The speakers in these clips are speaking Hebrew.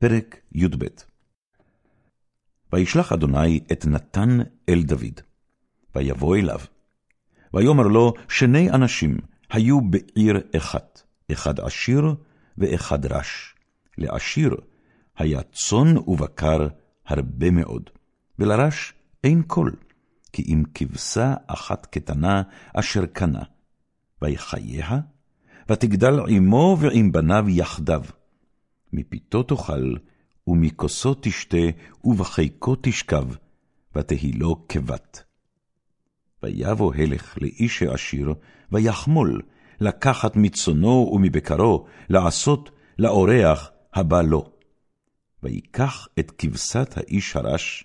פרק י"ב וישלח אדוני את נתן אל דוד, ויבוא אליו. ויאמר לו, שני אנשים היו בעיר אחת, אחד עשיר ואחד רש. לעשיר היה צאן ובקר הרבה מאוד, ולרש אין קול, כי אם כבשה אחת קטנה אשר קנה. ויחייה, ותגדל עמו ועם בניו יחדיו. מפיתו תאכל, ומכוסו תשתה, ובחיקו תשכב, ותהי לו כבת. ויבוא הלך לאיש העשיר, ויחמול, לקחת מצונו ומבקרו, לעשות לאורח הבא לו. ויקח את כבשת האיש הרש,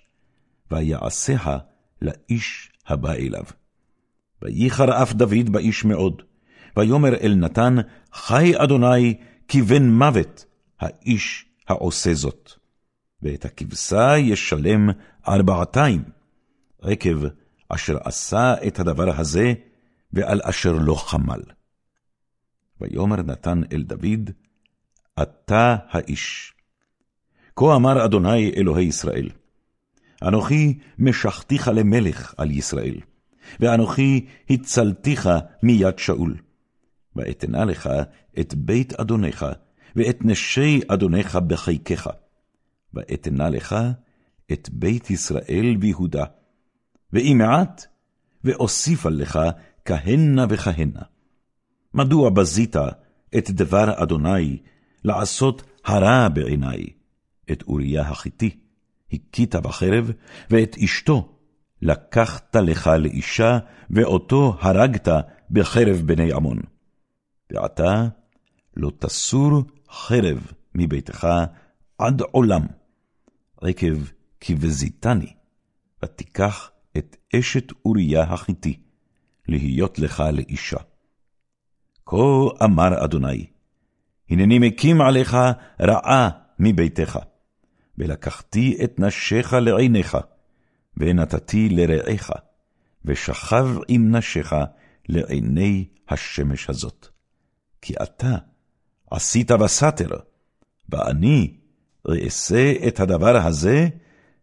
ויעשיה לאיש הבא אליו. וייחר אף דוד באיש מאוד, ויאמר אל נתן, חי אדוני, כי בן מוות האיש העושה זאת. ואת הכבשה ישלם ארבעתיים, עקב אשר עשה את הדבר הזה, ועל אשר לא חמל. ויאמר נתן אל דוד, אתה האיש. כה אמר אדוני אלוהי ישראל, אנוכי משחתיך למלך על ישראל, ואנוכי הצלתיך מיד שאול. ואתנה לך את בית אדונך, ואת נשי אדונך בחיקך. ואתנה לך את בית ישראל ויהודה. ואם מעט, ואוסיפה לך כהנה וכהנה. מדוע בזית את דבר אדוני לעשות הרע בעיני? את אוריה החיתי, הכית בחרב, ואת אשתו לקחת לך לאישה, ואותו הרגת בחרב בני עמון. ועתה לא תסור חרב מביתך עד עולם, עקב כי בזיתני, ותיקח את אשת אוריה החיתי, להיות לך לאישה. כה אמר אדוני, הנני מקים עליך רעה מביתך, ולקחתי את נשיך לעיניך, ונתתי לרעך, ושכב עם נשיך לעיני השמש הזאת. כי אתה עשית בסתר, ואני אעשה את הדבר הזה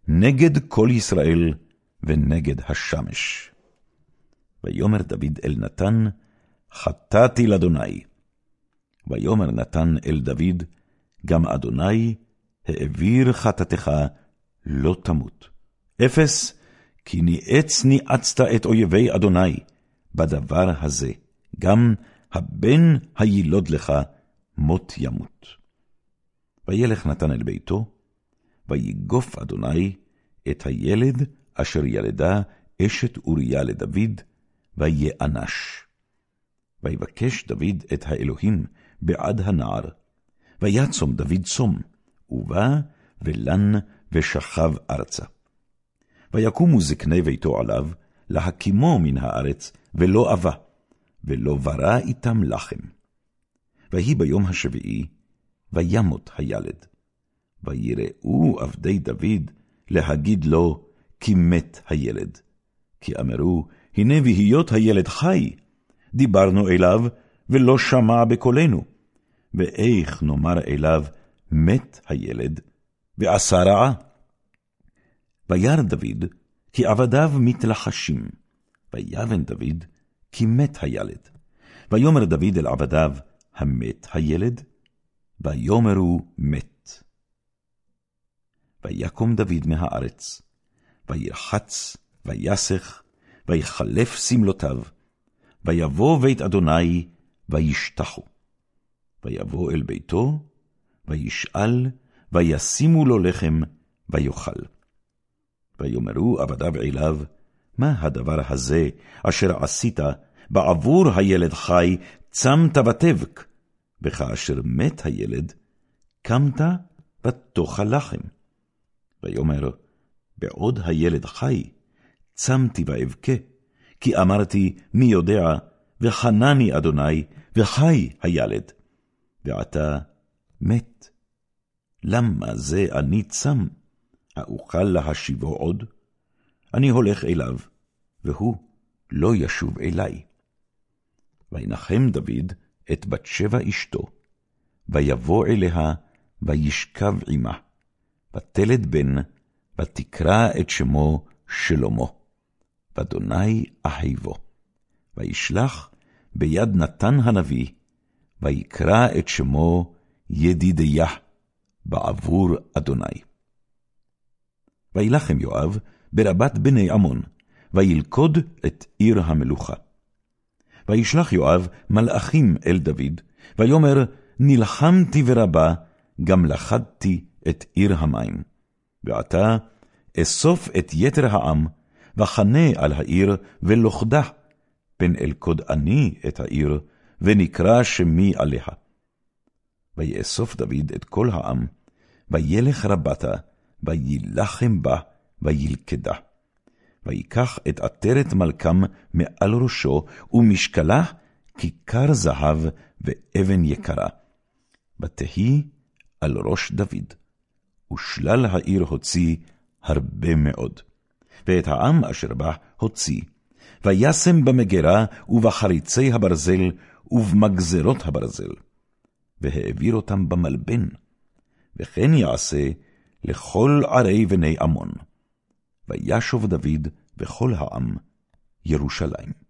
נגד כל ישראל ונגד השמש. ויאמר דוד אל נתן, חטאתי לאדוני. ויאמר נתן אל דוד, גם אדוני העביר חטאתך לא תמות. אפס, כי ניאץ ניאצת את אויבי אדוני בדבר הזה, גם הבן הילוד לך מות ימות. וילך נתן אל ביתו, ויגוף אדוני את הילד אשר ילדה אשת אוריה לדוד, ויענש. ויבקש דוד את האלוהים בעד הנער, ויצום דוד צום, ובא ולן ושכב ארצה. ויקומו זקני ביתו עליו, להקימו מן הארץ, ולא אבה, ולא ברא איתם לחם. ויהי ביום השביעי, וימות הילד. ויראו עבדי דוד להגיד לו, כי מת הילד. כי אמרו, הנה בהיות הילד חי, דיברנו אליו, ולא שמע בקולנו. ואיך נאמר אליו, מת הילד, ועשה רעה. וירא דוד, כי עבדיו מתלחשים, ויבן דוד, כי מת הילד. ויאמר דוד אל עבדיו, המת הילד? ויאמרו מת. ויקום דוד מהארץ, וירחץ, ויסך, ויחלף סמלותיו, ויבוא בית אדוני, וישתחו. ויבוא אל ביתו, וישאל, וישימו לו לחם, ויאכל. ויאמרו עבדיו אליו, מה הדבר הזה אשר עשית בעבור הילד חי, צמת ותבק, וכאשר מת הילד, קמת ותאכל לחם. ויאמר, בעוד הילד חי, צמתי ואבכה, כי אמרתי, מי יודע, וחנני אדוני, וחי הילד. ועתה מת. למה זה אני צם? האוכל להשיבו עוד? אני הולך אליו, והוא לא ישוב אלי. וינחם דוד את בת שבע אשתו, ויבוא אליה, וישכב עמה. ותלד בן, ותקרא את שמו שלמה. ואדוני אחיבו. וישלח ביד נתן הנביא, ויקרא את שמו ידידיה, בעבור אדוני. וילחם יואב ברבת בני עמון, וילכוד את עיר המלוכה. וישלח יואב מלאכים אל דוד, ויאמר, נלחמתי ברבה, גם לכדתי את עיר המים. ועתה אסוף את יתר העם, וחנה על העיר, ולוכדה, פן אלכוד אני את העיר, ונקרא שמי עליה. ויאסוף דוד את כל העם, וילך רבתה, וילחם בה, וילכדה. ויקח את עטרת מלכם מעל ראשו, ומשקלה כיכר זהב ואבן יקרה. ותהי על ראש דוד, ושלל העיר הוציא הרבה מאוד. ואת העם אשר בה הוציא, וישם במגרה ובחריצי הברזל ובמגזרות הברזל, והעביר אותם במלבן, וכן יעשה לכל ערי בני עמון. וישוב דוד וכל העם ירושלים.